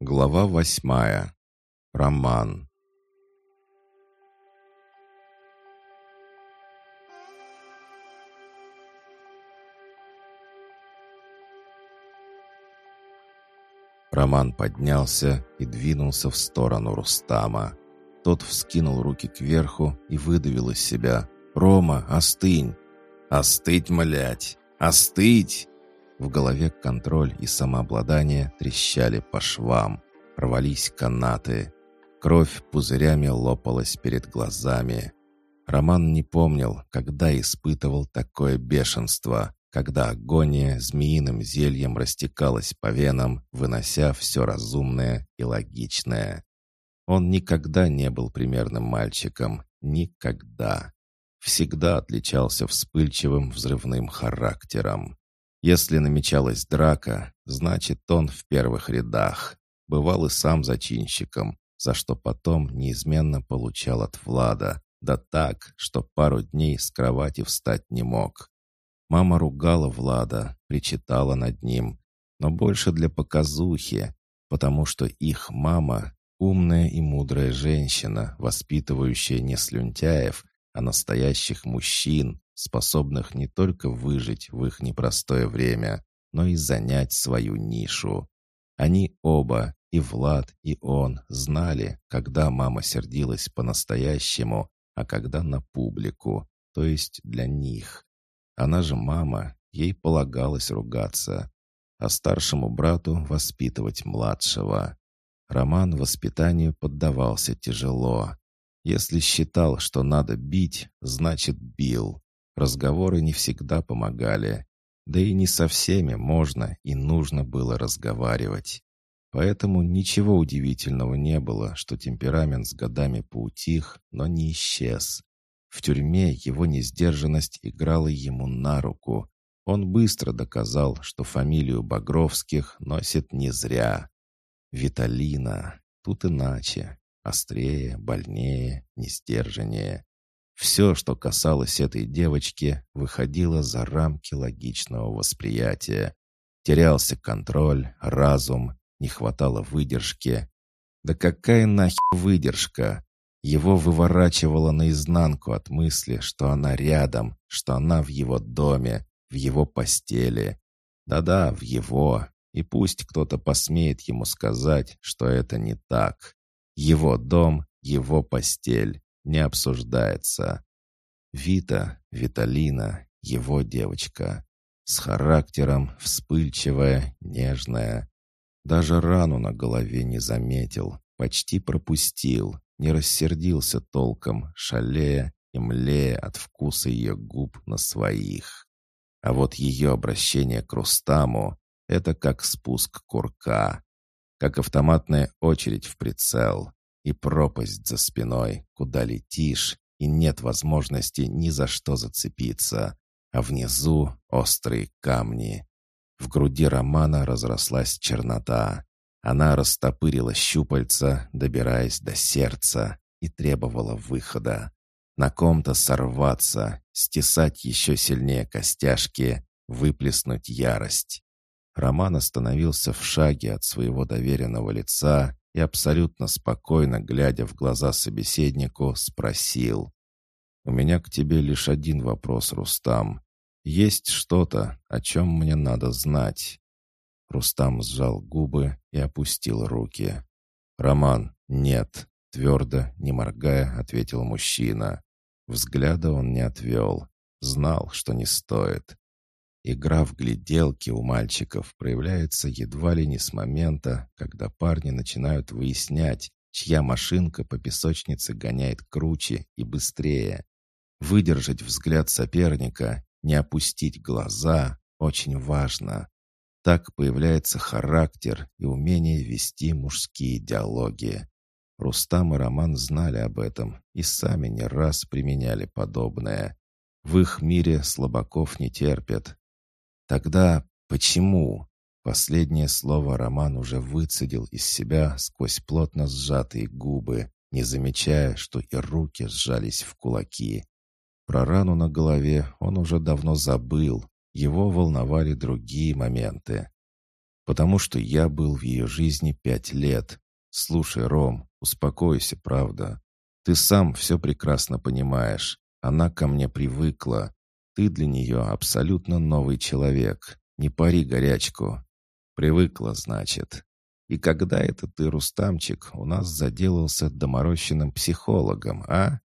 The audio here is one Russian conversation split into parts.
Глава восьмая. Роман. Роман поднялся и двинулся в сторону Рустама. Тот вскинул руки кверху и выдавил из себя «Рома, остынь!» «Остыть, млять! Остыть!» В голове контроль и самообладание трещали по швам. Рвались канаты. Кровь пузырями лопалась перед глазами. Роман не помнил, когда испытывал такое бешенство, когда агония змеиным зельем растекалась по венам, вынося все разумное и логичное. Он никогда не был примерным мальчиком. Никогда. Всегда отличался вспыльчивым взрывным характером. Если намечалась драка, значит, он в первых рядах. Бывал и сам зачинщиком, за что потом неизменно получал от Влада. Да так, что пару дней с кровати встать не мог. Мама ругала Влада, причитала над ним, но больше для показухи, потому что их мама — умная и мудрая женщина, воспитывающая не слюнтяев, а настоящих мужчин, способных не только выжить в их непростое время, но и занять свою нишу. Они оба, и Влад, и он, знали, когда мама сердилась по-настоящему, а когда на публику, то есть для них. Она же мама, ей полагалось ругаться, а старшему брату воспитывать младшего. Роман воспитанию поддавался тяжело. Если считал, что надо бить, значит бил. Разговоры не всегда помогали. Да и не со всеми можно и нужно было разговаривать. Поэтому ничего удивительного не было, что темперамент с годами поутих, но не исчез. В тюрьме его несдержанность играла ему на руку. Он быстро доказал, что фамилию Багровских носит не зря. Виталина. Тут иначе. Острее, больнее, несдержаннее. Все, что касалось этой девочки, выходило за рамки логичного восприятия. Терялся контроль, разум, не хватало выдержки. Да какая нахер выдержка? Его выворачивало наизнанку от мысли, что она рядом, что она в его доме, в его постели. Да-да, в его. И пусть кто-то посмеет ему сказать, что это не так. Его дом, его постель не обсуждается. Вита, Виталина, его девочка. С характером, вспыльчивая, нежная. Даже рану на голове не заметил, почти пропустил, не рассердился толком, шалея и млея от вкуса ее губ на своих. А вот ее обращение к Рустаму — это как спуск курка, как автоматная очередь в прицел и пропасть за спиной, куда летишь, и нет возможности ни за что зацепиться, а внизу острые камни. В груди Романа разрослась чернота. Она растопырила щупальца, добираясь до сердца, и требовала выхода. На ком-то сорваться, стесать еще сильнее костяшки, выплеснуть ярость. Роман остановился в шаге от своего доверенного лица и абсолютно спокойно, глядя в глаза собеседнику, спросил. «У меня к тебе лишь один вопрос, Рустам. Есть что-то, о чем мне надо знать?» Рустам сжал губы и опустил руки. «Роман, нет», — твердо, не моргая, ответил мужчина. Взгляда он не отвел. Знал, что не стоит. Игра в гляделки у мальчиков проявляется едва ли не с момента, когда парни начинают выяснять, чья машинка по песочнице гоняет круче и быстрее. Выдержать взгляд соперника, не опустить глаза – очень важно. Так появляется характер и умение вести мужские диалоги. Рустам и Роман знали об этом и сами не раз применяли подобное. В их мире слабаков не терпят, Тогда почему? Последнее слово Роман уже выцедил из себя сквозь плотно сжатые губы, не замечая, что и руки сжались в кулаки. Про рану на голове он уже давно забыл, его волновали другие моменты. Потому что я был в ее жизни пять лет. Слушай, Ром, успокойся, правда. Ты сам все прекрасно понимаешь. Она ко мне привыкла. Ты для нее абсолютно новый человек. Не пари горячку. Привыкла, значит. И когда это ты, Рустамчик, у нас заделался доморощенным психологом, а?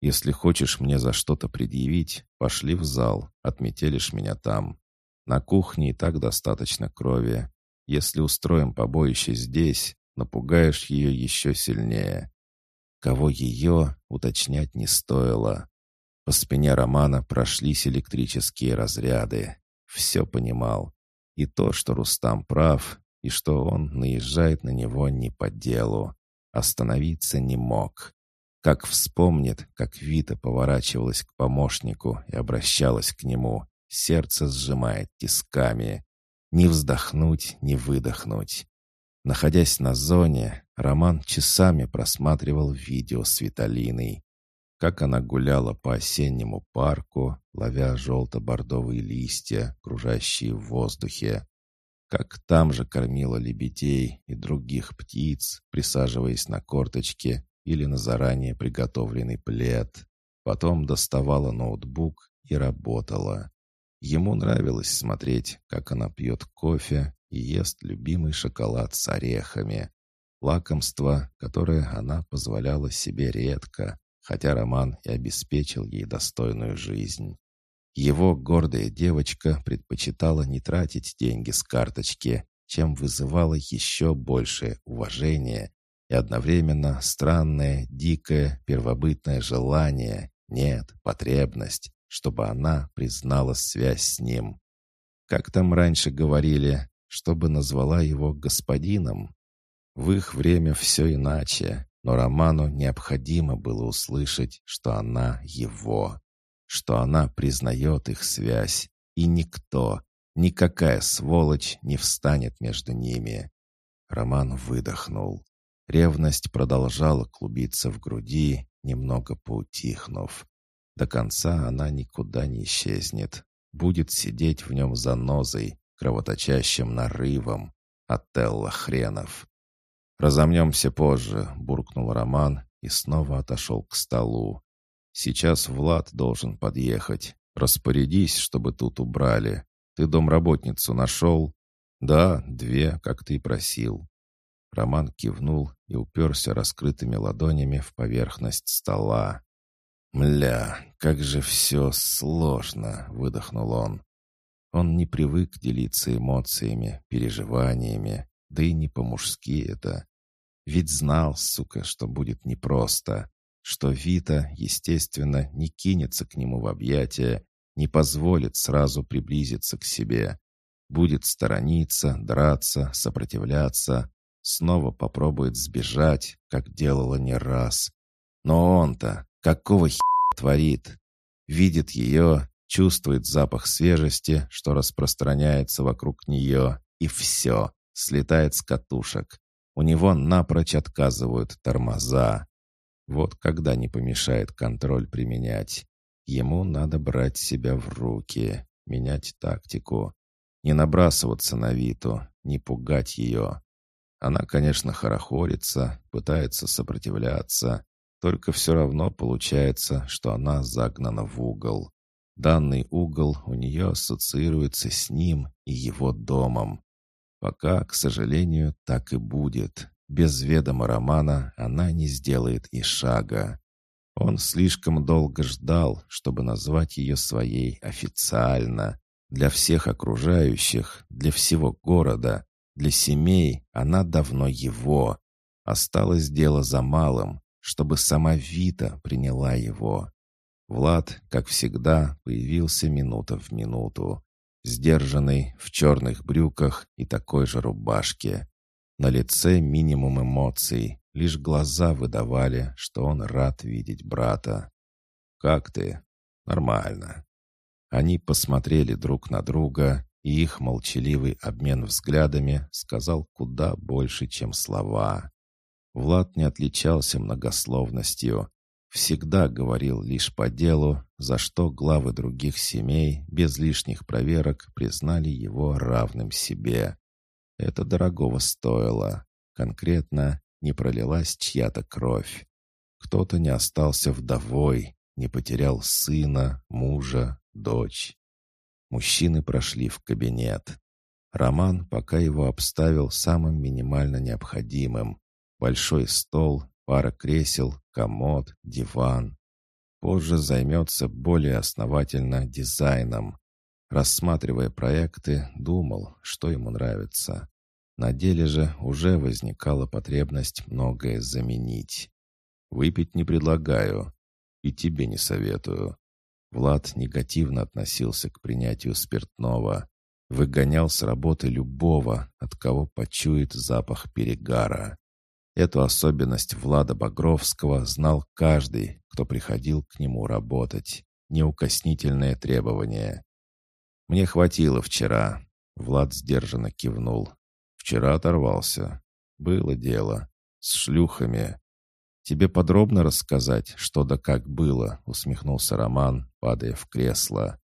Если хочешь мне за что-то предъявить, пошли в зал, отметелишь меня там. На кухне и так достаточно крови. Если устроим побоище здесь, напугаешь ее еще сильнее. Кого ее уточнять не стоило. По спине Романа прошлись электрические разряды. Все понимал. И то, что Рустам прав, и что он наезжает на него не по делу. Остановиться не мог. Как вспомнит, как Вита поворачивалась к помощнику и обращалась к нему, сердце сжимает тисками. Ни вздохнуть, ни выдохнуть. Находясь на зоне, Роман часами просматривал видео с Виталиной. Как она гуляла по осеннему парку, ловя желто-бордовые листья, кружащие в воздухе как там же кормила лебедей и других птиц, присаживаясь на корточки или на заранее приготовленный плед. Потом доставала ноутбук и работала. Ему нравилось смотреть, как она пьет кофе и ест любимый шоколад с орехами. Лакомство, которое она позволяла себе редко, хотя Роман и обеспечил ей достойную жизнь. Его гордая девочка предпочитала не тратить деньги с карточки, чем вызывала еще большее уважение и одновременно странное, дикое, первобытное желание, нет, потребность, чтобы она признала связь с ним. Как там раньше говорили, чтобы назвала его господином? В их время все иначе, но Роману необходимо было услышать, что она его что она признает их связь, и никто, никакая сволочь не встанет между ними. Роман выдохнул. Ревность продолжала клубиться в груди, немного поутихнув. До конца она никуда не исчезнет. Будет сидеть в нем занозой, кровоточащим нарывом. Отелло хренов. «Разомнемся позже», — буркнул Роман и снова отошел к столу. Сейчас Влад должен подъехать. Распорядись, чтобы тут убрали. Ты домработницу нашел?» «Да, две, как ты просил». Роман кивнул и уперся раскрытыми ладонями в поверхность стола. «Мля, как же все сложно!» — выдохнул он. Он не привык делиться эмоциями, переживаниями, да и не по-мужски это. Ведь знал, сука, что будет непросто что Вита, естественно, не кинется к нему в объятия, не позволит сразу приблизиться к себе. Будет сторониться, драться, сопротивляться, снова попробует сбежать, как делала не раз. Но он-то какого хера творит? Видит ее, чувствует запах свежести, что распространяется вокруг нее, и все, слетает с катушек. У него напрочь отказывают тормоза. Вот когда не помешает контроль применять. Ему надо брать себя в руки, менять тактику. Не набрасываться на Виту, не пугать ее. Она, конечно, хорохорится, пытается сопротивляться, только все равно получается, что она загнана в угол. Данный угол у нее ассоциируется с ним и его домом. Пока, к сожалению, так и будет. Без ведома Романа она не сделает и шага. Он слишком долго ждал, чтобы назвать ее своей официально. Для всех окружающих, для всего города, для семей она давно его. Осталось дело за малым, чтобы сама Вита приняла его. Влад, как всегда, появился минута в минуту. Сдержанный, в черных брюках и такой же рубашке. На лице минимум эмоций, лишь глаза выдавали, что он рад видеть брата. «Как ты?» «Нормально». Они посмотрели друг на друга, и их молчаливый обмен взглядами сказал куда больше, чем слова. Влад не отличался многословностью, всегда говорил лишь по делу, за что главы других семей без лишних проверок признали его равным себе. Это дорогого стоило. Конкретно не пролилась чья-то кровь. Кто-то не остался вдовой, не потерял сына, мужа, дочь. Мужчины прошли в кабинет. Роман пока его обставил самым минимально необходимым. Большой стол, пара кресел, комод, диван. Позже займется более основательно дизайном. Рассматривая проекты, думал, что ему нравится. На деле же уже возникала потребность многое заменить. Выпить не предлагаю. И тебе не советую. Влад негативно относился к принятию спиртного. Выгонял с работы любого, от кого почует запах перегара. Эту особенность Влада Багровского знал каждый, кто приходил к нему работать. Неукоснительное требование. «Мне хватило вчера», — Влад сдержанно кивнул. «Вчера оторвался. Было дело. С шлюхами. «Тебе подробно рассказать, что да как было?» — усмехнулся Роман, падая в кресло.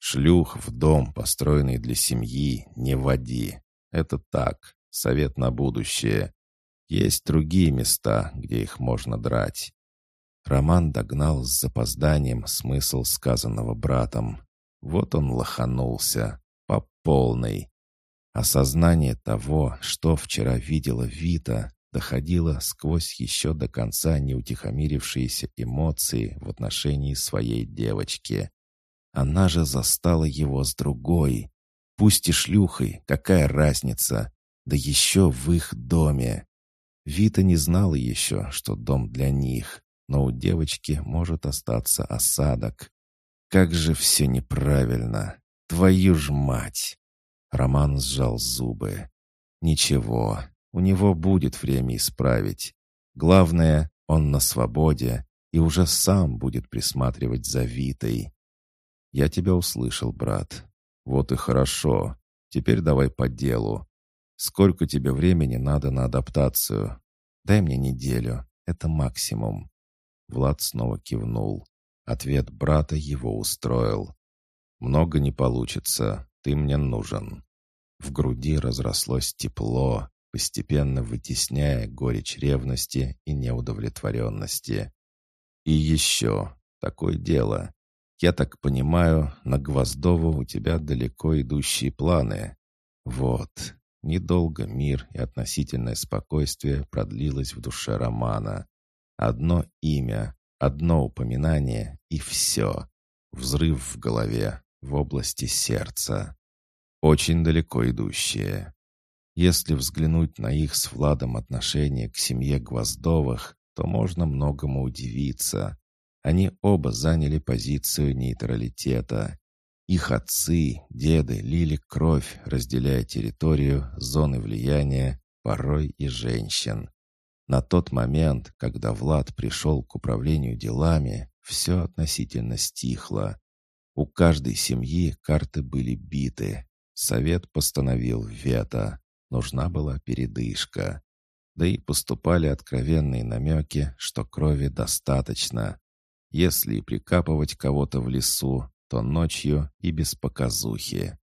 «Шлюх в дом, построенный для семьи, не води. Это так, совет на будущее. Есть другие места, где их можно драть». Роман догнал с запозданием смысл сказанного братом. Вот он лоханулся, по полной. Осознание того, что вчера видела Вита, доходила сквозь еще до конца не утихомирившиеся эмоции в отношении своей девочки. Она же застала его с другой. Пусть и шлюхой, какая разница, да еще в их доме. Вита не знала еще, что дом для них, но у девочки может остаться осадок. Как же все неправильно! Твою ж мать! Роман сжал зубы. Ничего, у него будет время исправить. Главное, он на свободе и уже сам будет присматривать за Витой. Я тебя услышал, брат. Вот и хорошо. Теперь давай по делу. Сколько тебе времени надо на адаптацию? Дай мне неделю. Это максимум. Влад снова кивнул. Ответ брата его устроил. «Много не получится. Ты мне нужен». В груди разрослось тепло, постепенно вытесняя горечь ревности и неудовлетворенности. И еще такое дело. Я так понимаю, на Гвоздову у тебя далеко идущие планы. Вот, недолго мир и относительное спокойствие продлилось в душе Романа. Одно имя, одно упоминание и все. Взрыв в голове, в области сердца. Очень далеко идущее. Если взглянуть на их с Владом отношение к семье Гвоздовых, то можно многому удивиться. Они оба заняли позицию нейтралитета. Их отцы, деды лили кровь, разделяя территорию, зоны влияния, порой и женщин. На тот момент, когда Влад пришел к управлению делами, все относительно стихло. У каждой семьи карты были биты. Совет постановил вето. Нужна была передышка. Да и поступали откровенные намеки, что крови достаточно. Если прикапывать кого-то в лесу, то ночью и без показухи.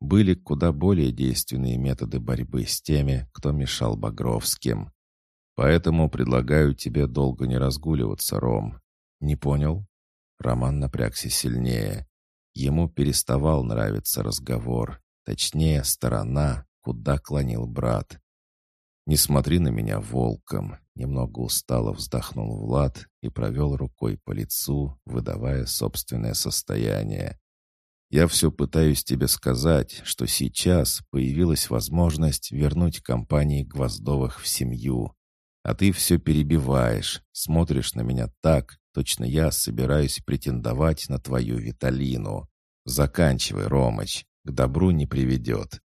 Были куда более действенные методы борьбы с теми, кто мешал Багровским. Поэтому предлагаю тебе долго не разгуливаться, Ром. Не понял? Роман напрягся сильнее. Ему переставал нравиться разговор. Точнее, сторона, куда клонил брат. «Не смотри на меня волком», — немного устало вздохнул Влад и провел рукой по лицу, выдавая собственное состояние. «Я все пытаюсь тебе сказать, что сейчас появилась возможность вернуть компании Гвоздовых в семью. А ты все перебиваешь, смотришь на меня так, точно я собираюсь претендовать на твою Виталину. Заканчивай, Ромыч, к добру не приведет.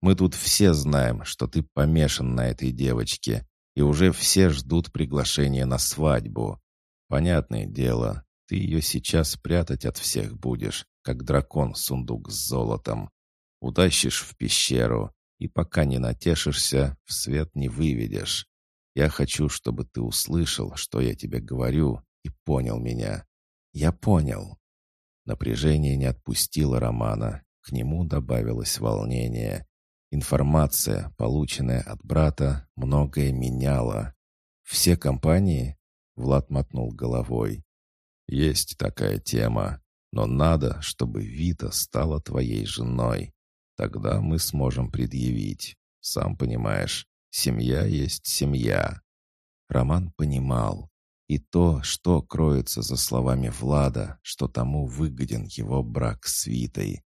Мы тут все знаем, что ты помешан на этой девочке, и уже все ждут приглашения на свадьбу. Понятное дело, ты ее сейчас прятать от всех будешь, как дракон сундук с золотом. Утащишь в пещеру, и пока не натешишься, в свет не выведешь. Я хочу, чтобы ты услышал, что я тебе говорю, и понял меня. Я понял. Напряжение не отпустило Романа, к нему добавилось волнение. Информация, полученная от брата, многое меняла. «Все компании?» — Влад мотнул головой. «Есть такая тема, но надо, чтобы Вита стала твоей женой. Тогда мы сможем предъявить. Сам понимаешь, семья есть семья». Роман понимал. И то, что кроется за словами Влада, что тому выгоден его брак с Витой.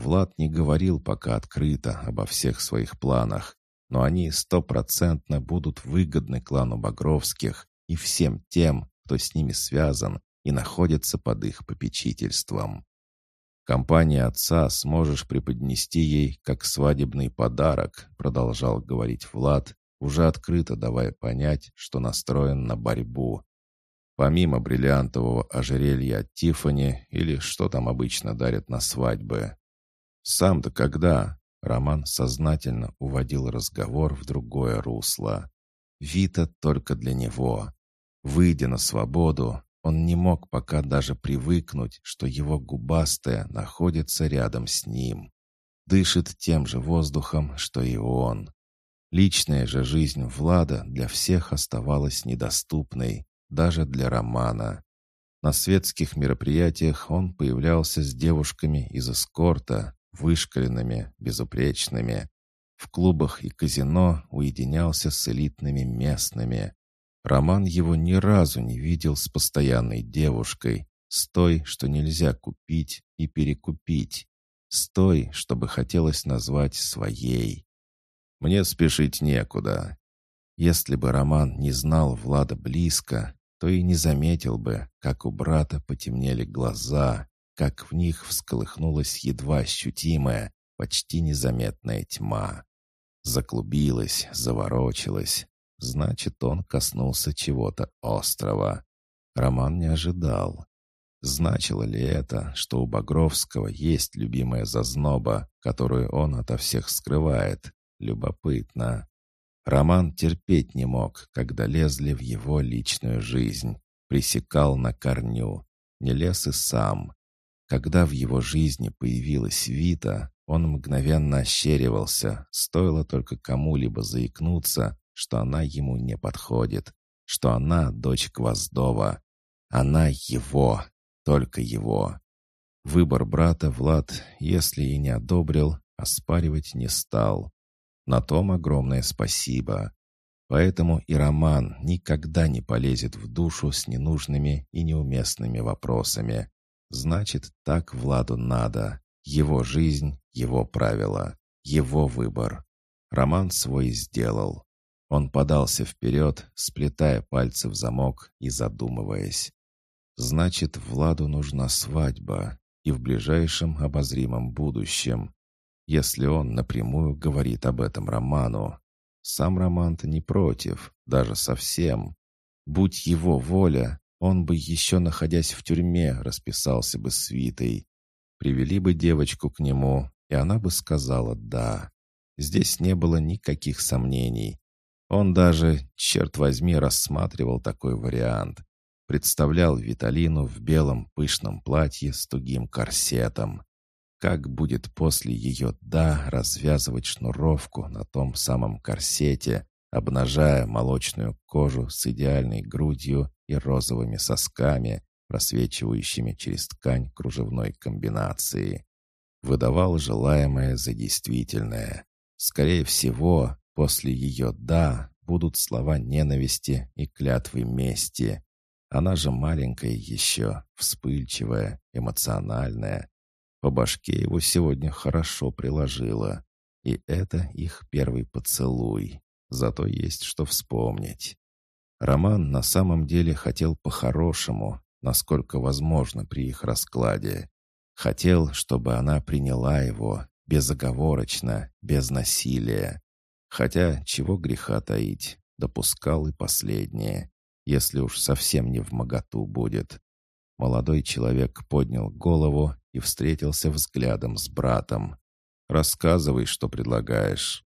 Влад не говорил пока открыто обо всех своих планах, но они стопроцентно будут выгодны клану Багровских и всем тем, кто с ними связан и находится под их попечительством. «Компания отца сможешь преподнести ей как свадебный подарок», продолжал говорить Влад, уже открыто давая понять, что настроен на борьбу. Помимо бриллиантового ожерелья от Тиффани или что там обычно дарят на свадьбы. «Сам-то когда?» Роман сознательно уводил разговор в другое русло. Вита только для него. Выйдя на свободу, он не мог пока даже привыкнуть, что его губастая находится рядом с ним. Дышит тем же воздухом, что и он. Личная же жизнь Влада для всех оставалась недоступной, даже для Романа. На светских мероприятиях он появлялся с девушками из эскорта, вышкаленными, безупречными. В клубах и казино уединялся с элитными местными. Роман его ни разу не видел с постоянной девушкой, с той, что нельзя купить и перекупить, с той, чтобы хотелось назвать своей. Мне спешить некуда. Если бы Роман не знал Влада близко, то и не заметил бы, как у брата потемнели глаза, как в них всколыхнулась едва ощутимая, почти незаметная тьма. Заклубилась, заворочилась. Значит, он коснулся чего-то острого. Роман не ожидал. Значило ли это, что у Багровского есть любимая зазноба, которую он ото всех скрывает? Любопытно. Роман терпеть не мог, когда лезли в его личную жизнь. Пресекал на корню. Не лез и сам. Когда в его жизни появилась Вита, он мгновенно ощеривался, стоило только кому-либо заикнуться, что она ему не подходит, что она дочь Гвоздова. Она его, только его. Выбор брата Влад, если и не одобрил, оспаривать не стал. На том огромное спасибо. Поэтому и Роман никогда не полезет в душу с ненужными и неуместными вопросами. Значит, так Владу надо. Его жизнь, его правила, его выбор. Роман свой сделал. Он подался вперед, сплетая пальцы в замок и задумываясь. Значит, Владу нужна свадьба и в ближайшем обозримом будущем. Если он напрямую говорит об этом Роману. Сам Роман-то не против, даже совсем. Будь его воля, он бы, еще находясь в тюрьме, расписался бы свитой. Привели бы девочку к нему, и она бы сказала «да». Здесь не было никаких сомнений. Он даже, черт возьми, рассматривал такой вариант. Представлял Виталину в белом пышном платье с тугим корсетом. Как будет после ее «да» развязывать шнуровку на том самом корсете, обнажая молочную кожу с идеальной грудью и розовыми сосками, просвечивающими через ткань кружевной комбинации. Выдавал желаемое за действительное. Скорее всего, после ее «да» будут слова ненависти и клятвы мести. Она же маленькая еще, вспыльчивая, эмоциональная. По башке его сегодня хорошо приложила. И это их первый поцелуй. Зато есть что вспомнить. Роман на самом деле хотел по-хорошему, насколько возможно при их раскладе. Хотел, чтобы она приняла его безоговорочно, без насилия. Хотя, чего греха таить, допускал и последнее, если уж совсем не в моготу будет. Молодой человек поднял голову и встретился взглядом с братом. «Рассказывай, что предлагаешь».